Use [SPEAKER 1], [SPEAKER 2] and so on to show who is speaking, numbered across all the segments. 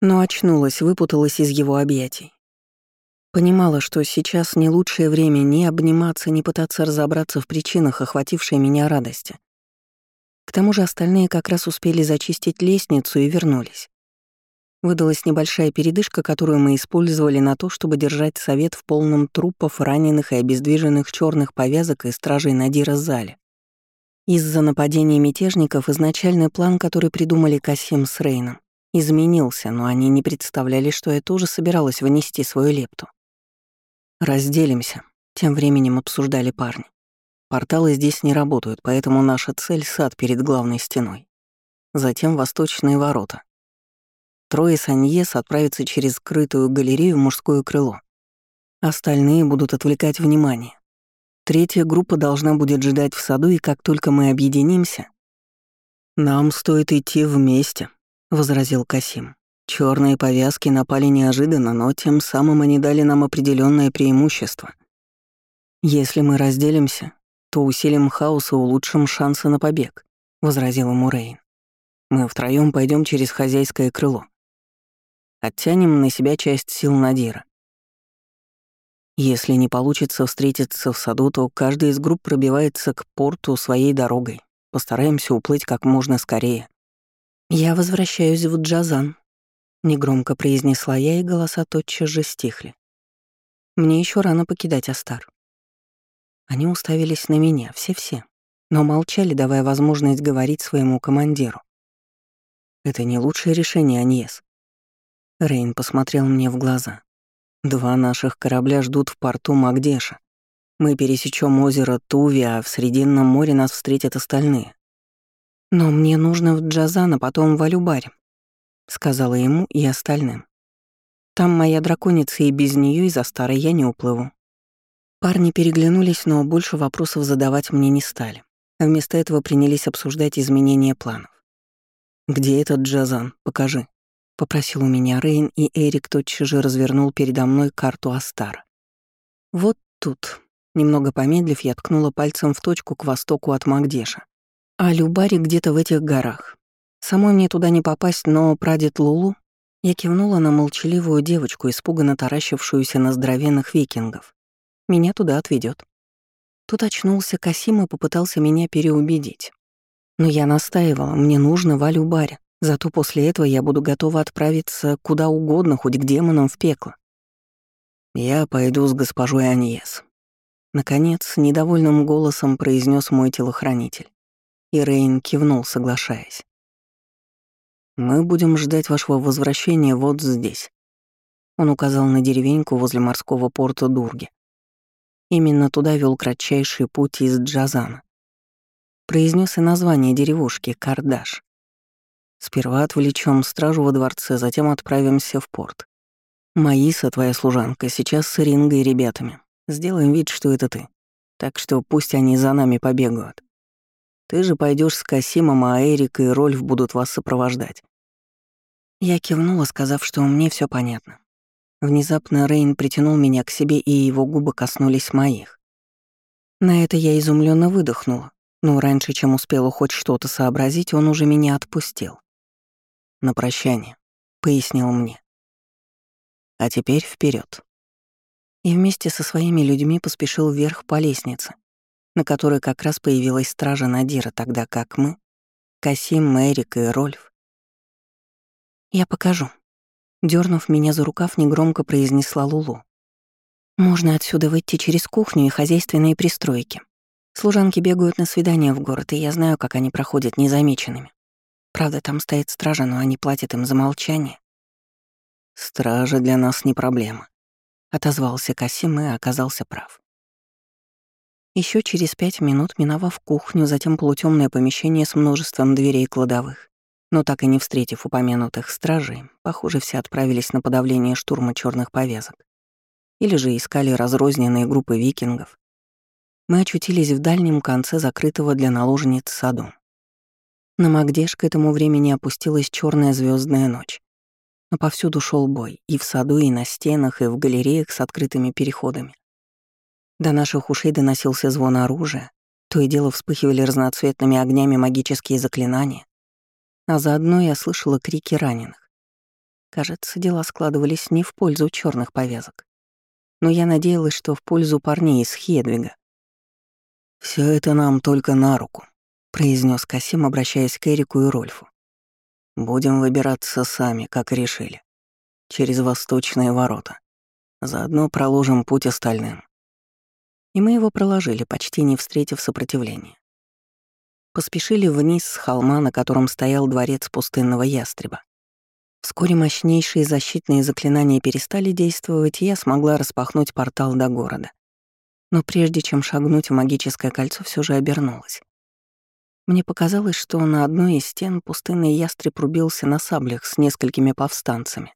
[SPEAKER 1] но очнулась, выпуталась из его объятий. Понимала, что сейчас не лучшее время ни обниматься, ни пытаться разобраться в причинах, охватившей меня радости. К тому же остальные как раз успели зачистить лестницу и вернулись. Выдалась небольшая передышка, которую мы использовали на то, чтобы держать совет в полном трупов, раненых и обездвиженных черных повязок и стражей Надира зале. Из-за нападения мятежников изначальный план, который придумали Касим с Рейном, изменился, но они не представляли, что я тоже собиралась внести свою лепту. «Разделимся», — тем временем обсуждали парни. «Порталы здесь не работают, поэтому наша цель — сад перед главной стеной. Затем восточные ворота. Трое Саньес отправятся через скрытую галерею в мужское крыло. Остальные будут отвлекать внимание. Третья группа должна будет ждать в саду, и как только мы объединимся... «Нам стоит идти вместе», — возразил Касим. Черные повязки напали неожиданно, но тем самым они дали нам определенное преимущество. Если мы разделимся, то усилим хаос и улучшим шансы на побег», — возразил ему Рейн. «Мы втроем пойдем через хозяйское крыло. Оттянем на себя часть сил Надира. Если не получится встретиться в саду, то каждый из групп пробивается к порту своей дорогой. Постараемся уплыть как можно скорее. «Я возвращаюсь в Джазан», — негромко произнесла я, и голоса тотчас же стихли. «Мне еще рано покидать Астар». Они уставились на меня, все-все, но молчали, давая возможность говорить своему командиру. «Это не лучшее решение, Аньес», Рейн посмотрел мне в глаза. «Два наших корабля ждут в порту Магдеша. Мы пересечем озеро Туви, а в Срединном море нас встретят остальные. Но мне нужно в Джазан, а потом в Алюбаре», — сказала ему и остальным. «Там моя драконица, и без нее из-за старой я не уплыву». Парни переглянулись, но больше вопросов задавать мне не стали. Вместо этого принялись обсуждать изменения планов. «Где этот Джазан? Покажи», — попросил у меня Рейн, и Эрик тотчас же развернул передо мной карту Астара. «Вот тут». Немного помедлив, я ткнула пальцем в точку к востоку от Магдеша. А Любари где-то в этих горах. Самой мне туда не попасть, но прадед Лулу... Я кивнула на молчаливую девочку, испуганно таращившуюся на здоровенных викингов. Меня туда отведет. Тут очнулся Касим и попытался меня переубедить. Но я настаивала, мне нужно в Алюбаре. Зато после этого я буду готова отправиться куда угодно, хоть к демонам в пекло. Я пойду с госпожой Аньес. Наконец, недовольным голосом произнес мой телохранитель. И Рейн кивнул, соглашаясь. «Мы будем ждать вашего возвращения вот здесь». Он указал на деревеньку возле морского порта Дурги. Именно туда вел кратчайший путь из Джазана. Произнес и название деревушки — Кардаш. Сперва отвлечем стражу во дворце, затем отправимся в порт. Маиса, твоя служанка, сейчас с Рингой и ребятами. Сделаем вид, что это ты. Так что пусть они за нами побегают. Ты же пойдешь с Касимом, а Эрик и Рольф будут вас сопровождать. Я кивнула, сказав, что мне все понятно. Внезапно Рейн притянул меня к себе, и его губы коснулись моих. На это я изумленно выдохнула, но раньше, чем успела хоть что-то сообразить, он уже меня отпустил на прощание», — пояснил мне. «А теперь вперед. И вместе со своими людьми поспешил вверх по лестнице, на которой как раз появилась стража Надира, тогда как мы, Касим, Мэрик и Рольф. «Я покажу», — дернув меня за рукав, негромко произнесла Лулу. «Можно отсюда выйти через кухню и хозяйственные пристройки. Служанки бегают на свидания в город, и я знаю, как они проходят незамеченными. Правда, там стоит стража, но они платят им за молчание. «Стража для нас не проблема», — отозвался Касим и оказался прав. Еще через пять минут, миновав кухню, затем полутемное помещение с множеством дверей кладовых, но так и не встретив упомянутых стражей, похоже, все отправились на подавление штурма черных повязок. Или же искали разрозненные группы викингов. Мы очутились в дальнем конце закрытого для наложниц саду. На Магдеш к этому времени опустилась черная звездная ночь. Но повсюду шел бой, и в саду, и на стенах, и в галереях с открытыми переходами. До наших ушей доносился звон оружия, то и дело вспыхивали разноцветными огнями магические заклинания, а заодно я слышала крики раненых. Кажется, дела складывались не в пользу черных повязок. Но я надеялась, что в пользу парней из Хедвига. Все это нам только на руку», — произнес Касим, обращаясь к Эрику и Рольфу. «Будем выбираться сами, как решили, через восточные ворота. Заодно проложим путь остальным». И мы его проложили, почти не встретив сопротивления. Поспешили вниз с холма, на котором стоял дворец пустынного ястреба. Вскоре мощнейшие защитные заклинания перестали действовать, и я смогла распахнуть портал до города. Но прежде чем шагнуть в магическое кольцо, все же обернулась. Мне показалось, что на одной из стен пустынный ястреб рубился на саблях с несколькими повстанцами.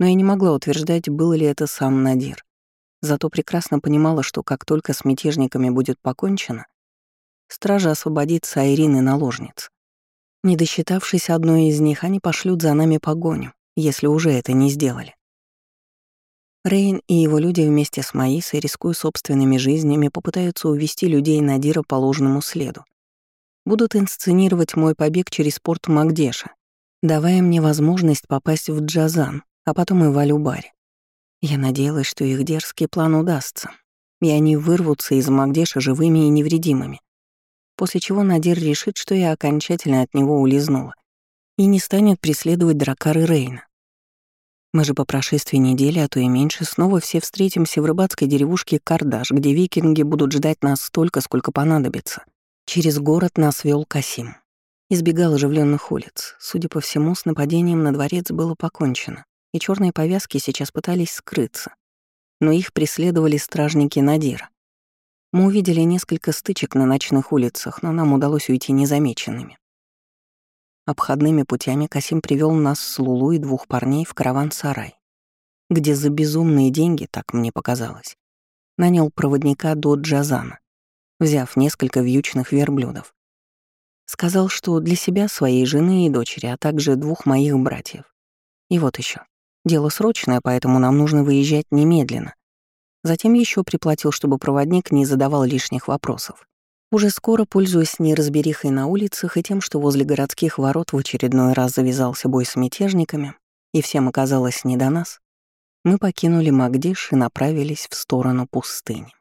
[SPEAKER 1] Но я не могла утверждать, был ли это сам Надир. Зато прекрасно понимала, что как только с мятежниками будет покончено, стража освободится Айрины наложниц. Не досчитавшись одной из них, они пошлют за нами погоню, если уже это не сделали. Рейн и его люди вместе с Маисой, рискуя собственными жизнями, попытаются увести людей Надира по ложному следу. Будут инсценировать мой побег через порт Магдеша, давая мне возможность попасть в Джазан, а потом и в Алюбарь. Я надеялась, что их дерзкий план удастся, и они вырвутся из Магдеша живыми и невредимыми после чего Надир решит, что я окончательно от него улизнула и не станет преследовать Дракары Рейна. Мы же по прошествии недели, а то и меньше, снова все встретимся в рыбацкой деревушке Кардаш, где викинги будут ждать нас столько, сколько понадобится. Через город нас вел Касим. Избегал оживленных улиц. Судя по всему, с нападением на дворец было покончено, и черные повязки сейчас пытались скрыться. Но их преследовали стражники Надира. Мы увидели несколько стычек на ночных улицах, но нам удалось уйти незамеченными. Обходными путями Касим привел нас с Лулу и двух парней в караван-сарай, где за безумные деньги, так мне показалось, нанял проводника до Джазана, взяв несколько вьючных верблюдов. Сказал, что для себя, своей жены и дочери, а также двух моих братьев. И вот еще. Дело срочное, поэтому нам нужно выезжать немедленно. Затем еще приплатил, чтобы проводник не задавал лишних вопросов. Уже скоро, пользуясь неразберихой на улицах и тем, что возле городских ворот в очередной раз завязался бой с мятежниками, и всем оказалось не до нас, мы покинули Магдиш и направились в сторону пустыни.